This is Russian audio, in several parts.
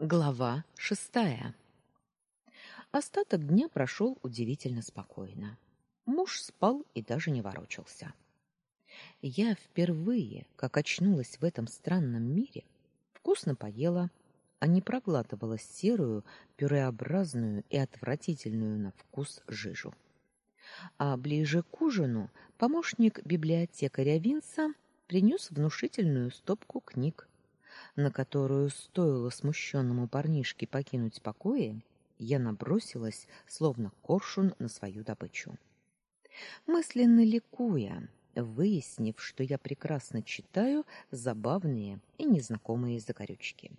Глава шестая. Остаток дня прошел удивительно спокойно. Муж спал и даже не ворочался. Я впервые, как очнулась в этом странном мире, вкусно поела, а не проглатывала серую, пюреобразную и отвратительную на вкус жижу. А ближе к ужину помощник библиотекаря Винса принес внушительную стопку книг на которую стоило смущенному парнишке покинуть покои, я набросилась, словно коршун, на свою добычу. Мысленно ликуя, выяснив, что я прекрасно читаю забавные и незнакомые закорючки.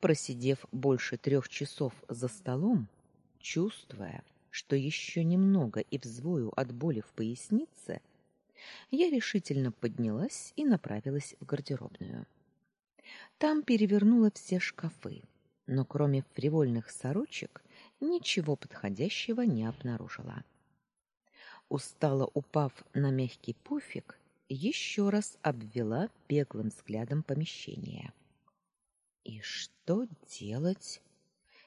Просидев больше трех часов за столом, чувствуя, что еще немного и взвою от боли в пояснице, я решительно поднялась и направилась в гардеробную. Там перевернула все шкафы, но кроме фривольных сорочек ничего подходящего не обнаружила. Устало упав на мягкий пуфик, еще раз обвела беглым взглядом помещение. И что делать?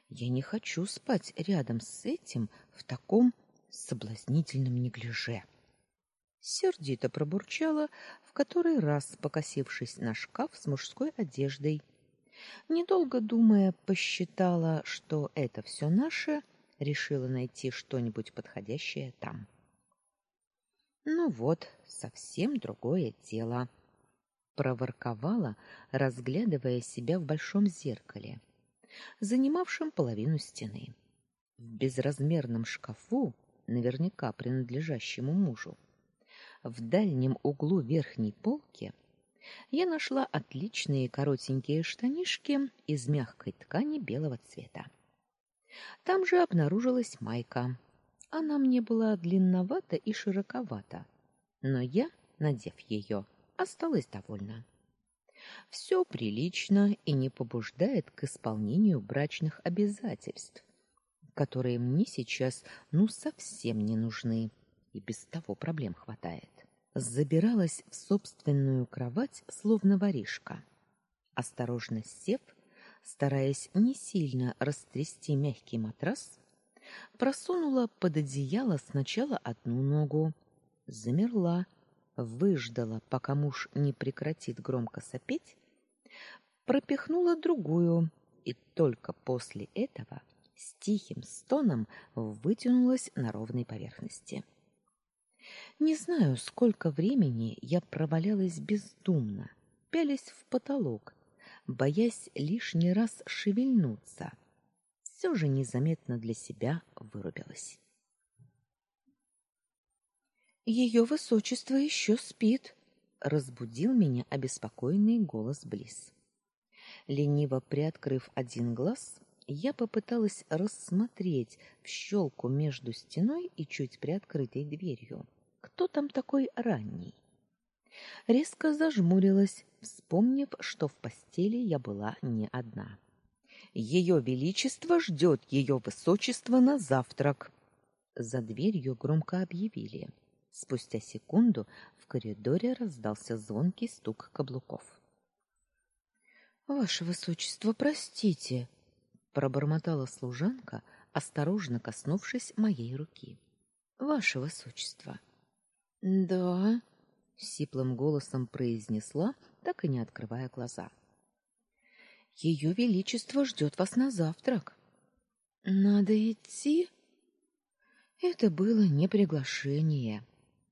Я не хочу спать рядом с этим в таком соблазнительном неглиже сердито пробурчала, в который раз покосившись на шкаф с мужской одеждой. Недолго думая, посчитала, что это все наше, решила найти что-нибудь подходящее там. Ну вот, совсем другое дело, проворковала, разглядывая себя в большом зеркале, занимавшем половину стены. В безразмерном шкафу, наверняка принадлежащему мужу, в дальнем углу верхней полки я нашла отличные коротенькие штанишки из мягкой ткани белого цвета. Там же обнаружилась майка. Она мне была длинновата и широковата, но я, надев ее, осталась довольна. Все прилично и не побуждает к исполнению брачных обязательств, которые мне сейчас ну совсем не нужны и без того проблем хватает. Забиралась в собственную кровать, словно воришка. Осторожно сев, стараясь не сильно растрясти мягкий матрас, просунула под одеяло сначала одну ногу, замерла, выждала, пока муж не прекратит громко сопеть, пропихнула другую и только после этого с тихим стоном вытянулась на ровной поверхности. Не знаю, сколько времени я провалялась бездумно, пялясь в потолок, боясь лишний раз шевельнуться. Все же незаметно для себя вырубилась. Ее высочество еще спит, разбудил меня обеспокоенный голос Близ. Лениво приоткрыв один глаз, я попыталась рассмотреть в щелку между стеной и чуть приоткрытой дверью кто там такой ранний? Резко зажмурилась, вспомнив, что в постели я была не одна. Ее величество ждет ее высочество на завтрак. За дверью громко объявили. Спустя секунду в коридоре раздался звонкий стук каблуков. Ваше высочество, простите, пробормотала служанка, осторожно коснувшись моей руки. Ваше высочество. Да, сиплым голосом произнесла, так и не открывая глаза. Ее величество ждет вас на завтрак. Надо идти. Это было не приглашение,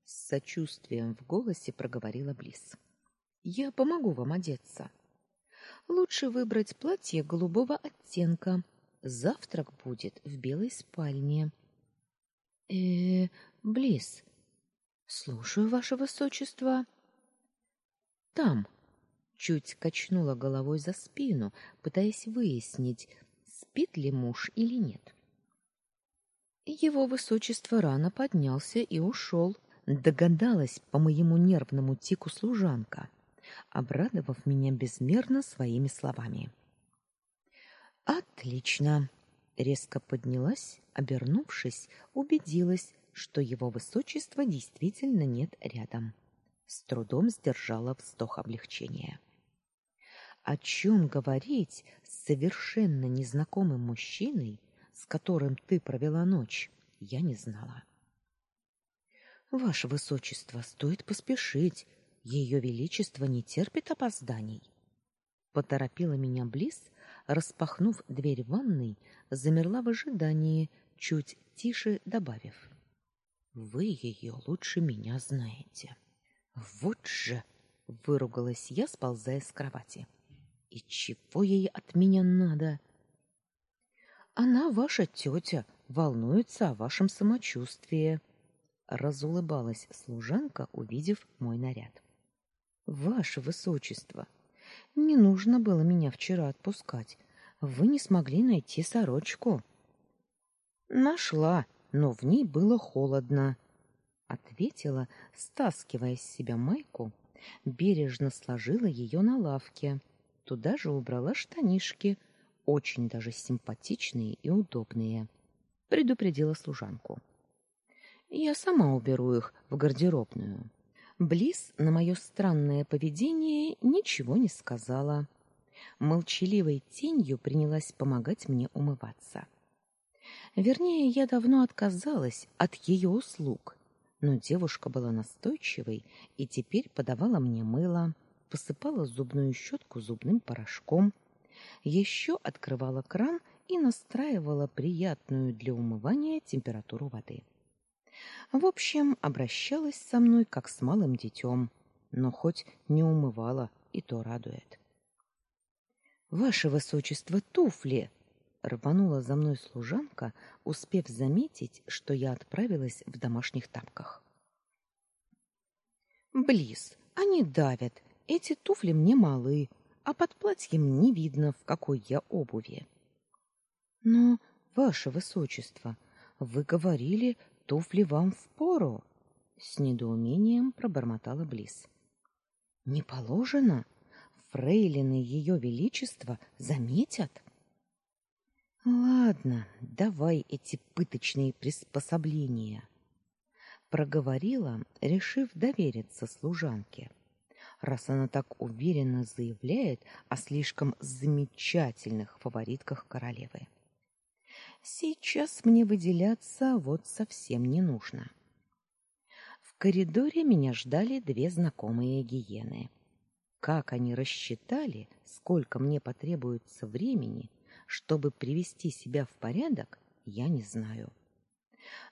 с сочувствием в голосе проговорила Близ. Я помогу вам одеться. Лучше выбрать платье голубого оттенка. Завтрак будет в белой спальне. Э, -э Близ, Слушаю, ваше высочество. Там чуть качнула головой за спину, пытаясь выяснить, спит ли муж или нет. Его высочество рано поднялся и ушел. Догадалась по моему нервному тику служанка, обрадовав меня безмерно своими словами. Отлично. Резко поднялась, обернувшись, убедилась, что его высочества действительно нет рядом. С трудом сдержала вздох облегчения. о чем говорить с совершенно незнакомым мужчиной, с которым ты провела ночь, я не знала. Ваше высочество, стоит поспешить. Ее величество не терпит опозданий. Поторопила меня Близ, распахнув дверь ванной, замерла в ожидании, чуть тише добавив: Вы ее лучше меня знаете. Вот же, выругалась я, сползая с кровати. И чего ей от меня надо? Она ваша тетя, волнуется о вашем самочувствии разулыбалась служанка, увидев мой наряд. Ваше высочество, не нужно было меня вчера отпускать. Вы не смогли найти сорочку. Нашла, но в ней было холодно, ответила, стаскивая с себя майку, бережно сложила ее на лавке. Туда же убрала штанишки, очень даже симпатичные и удобные. Предупредила служанку. Я сама уберу их в гардеробную. Близ на мое странное поведение ничего не сказала. Молчаливой тенью принялась помогать мне умываться. Вернее, я давно отказалась от ее услуг, но девушка была настойчивой и теперь подавала мне мыло, посыпала зубную щетку зубным порошком, еще открывала кран и настраивала приятную для умывания температуру воды. В общем, обращалась со мной как с малым детем, но хоть не умывала, и то радует. Ваше высочество, туфли, рванула за мной служанка, успев заметить, что я отправилась в домашних тапках. Близ, они давят. Эти туфли мне малы, а под платьем не видно, в какой я обуви. Но, ваше высочество, вы говорили, туфли вам впору, с недоумением пробормотала Близ. Не положено, фрейлины ее величества заметят. Ладно, давай эти пыточные приспособления, проговорила, решив довериться служанке. Раз она так уверенно заявляет о слишком замечательных фаворитках королевы. Сейчас мне выделяться вот совсем не нужно. В коридоре меня ждали две знакомые гиены. Как они рассчитали, сколько мне потребуется времени, чтобы привести себя в порядок, я не знаю.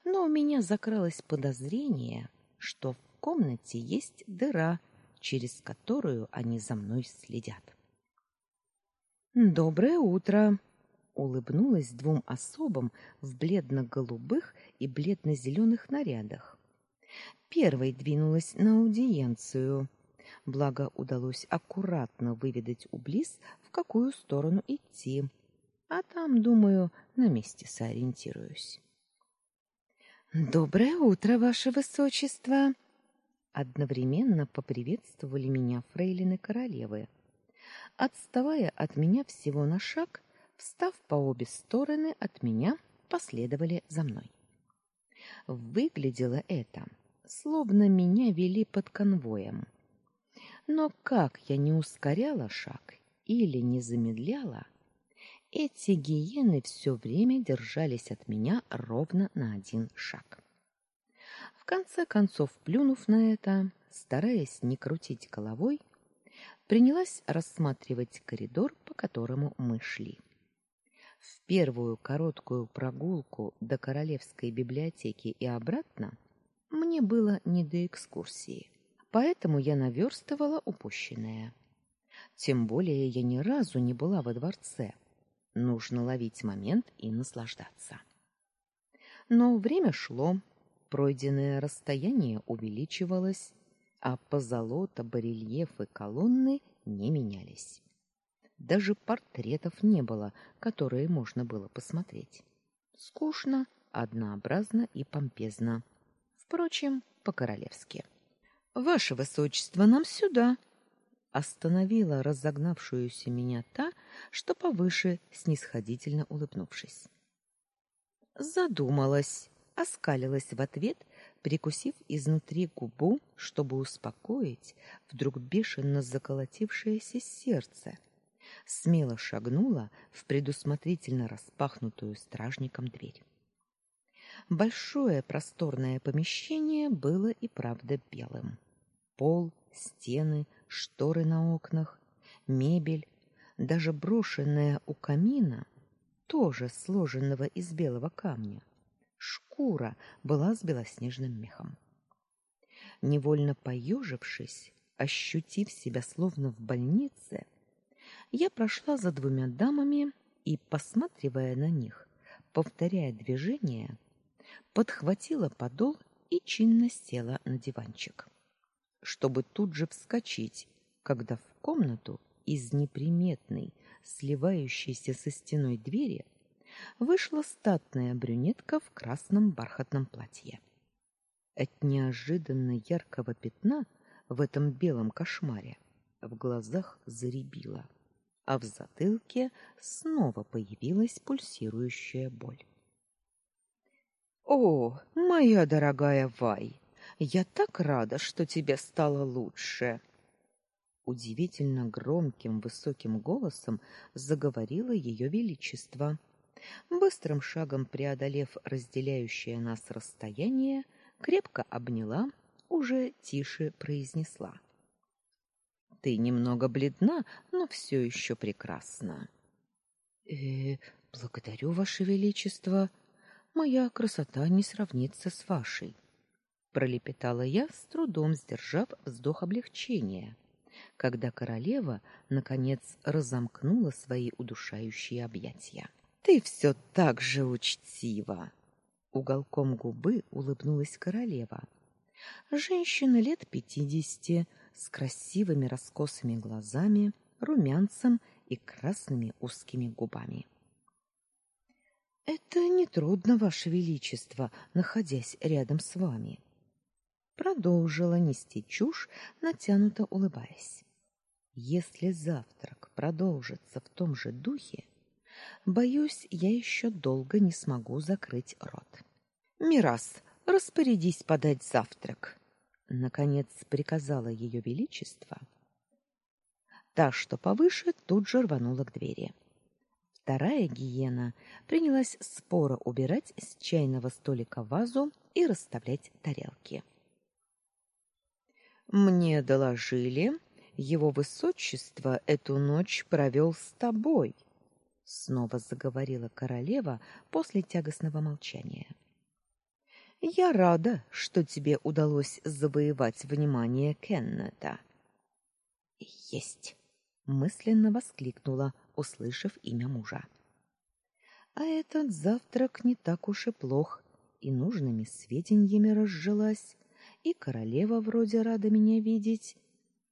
Но у меня закралось подозрение, что в комнате есть дыра, через которую они за мной следят. Доброе утро, улыбнулась двум особам в бледно-голубых и бледно-зеленых нарядах. Первой двинулась на аудиенцию. Благо удалось аккуратно выведать у Близ, в какую сторону идти. А там, думаю, на месте сориентируюсь. Доброе утро, ваше высочество. Одновременно поприветствовали меня фрейлины королевы. Отставая от меня всего на шаг, встав по обе стороны от меня, последовали за мной. Выглядело это, словно меня вели под конвоем. Но как я не ускоряла шаг или не замедляла, эти гиены все время держались от меня ровно на один шаг. В конце концов, плюнув на это, стараясь не крутить головой, принялась рассматривать коридор, по которому мы шли. В первую короткую прогулку до королевской библиотеки и обратно мне было не до экскурсии, поэтому я наверстывала упущенное. Тем более я ни разу не была во дворце. Нужно ловить момент и наслаждаться. Но время шло, пройденное расстояние увеличивалось, а позолота, барельефы, колонны не менялись. Даже портретов не было, которые можно было посмотреть. Скучно, однообразно и помпезно. Впрочем, по-королевски. Ваше высочество, нам сюда, остановила разогнавшуюся меня та, что повыше, снисходительно улыбнувшись. Задумалась, оскалилась в ответ, прикусив изнутри губу, чтобы успокоить вдруг бешено заколотившееся сердце смело шагнула в предусмотрительно распахнутую стражником дверь. Большое просторное помещение было и правда белым. Пол, стены, шторы на окнах, мебель, даже брошенная у камина, тоже сложенного из белого камня, шкура была с белоснежным мехом. Невольно поежившись, ощутив себя словно в больнице, я прошла за двумя дамами и, посматривая на них, повторяя движения, подхватила подол и чинно села на диванчик, чтобы тут же вскочить, когда в комнату из неприметной, сливающейся со стеной двери вышла статная брюнетка в красном бархатном платье. От неожиданно яркого пятна в этом белом кошмаре в глазах заребило а в затылке снова появилась пульсирующая боль. О, моя дорогая Вай, я так рада, что тебе стало лучше. Удивительно громким высоким голосом заговорило ее величество. Быстрым шагом преодолев разделяющее нас расстояние, крепко обняла, уже тише произнесла: ты немного бледна, но все еще прекрасна. Э, благодарю ваше величество. Моя красота не сравнится с вашей, пролепетала я, с трудом сдержав вздох облегчения, когда королева наконец разомкнула свои удушающие объятия. Ты все так же учтива. Уголком губы улыбнулась королева. Женщина лет пятидесяти, с красивыми раскосыми глазами, румянцем и красными узкими губами. Это не трудно, ваше величество, находясь рядом с вами, продолжила нести чушь, натянуто улыбаясь. Если завтрак продолжится в том же духе, боюсь, я еще долго не смогу закрыть рот. Мирас, распорядись подать завтрак наконец приказала ее величество. Та, что повыше, тут же рванула к двери. Вторая гиена принялась споро убирать с чайного столика вазу и расставлять тарелки. Мне доложили, его высочество эту ночь провел с тобой, снова заговорила королева после тягостного молчания. Я рада, что тебе удалось завоевать внимание Кеннета. Есть, мысленно воскликнула, услышав имя мужа. А этот завтрак не так уж и плох, и нужными сведениями разжилась, и королева вроде рада меня видеть,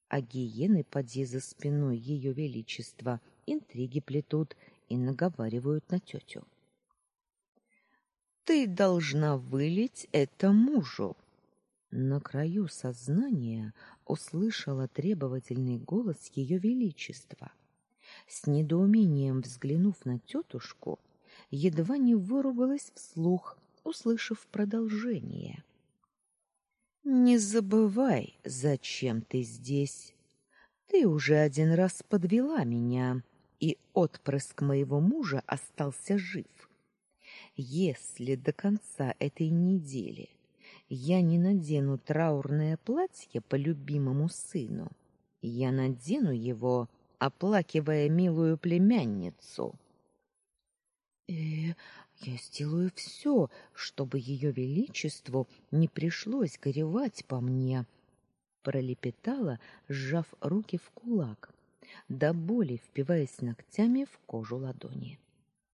а гиены поди за спиной ее величества интриги плетут и наговаривают на тетю. Ты должна вылить это мужу. На краю сознания услышала требовательный голос ее величества. С недоумением взглянув на тетушку, едва не выругалась вслух, услышав продолжение. Не забывай, зачем ты здесь. Ты уже один раз подвела меня, и отпрыск моего мужа остался жив. Если до конца этой недели я не надену траурное платье по любимому сыну, я надену его, оплакивая милую племянницу. Э, я сделаю все, чтобы ее величеству не пришлось горевать по мне, пролепетала, сжав руки в кулак, до боли впиваясь ногтями в кожу ладони.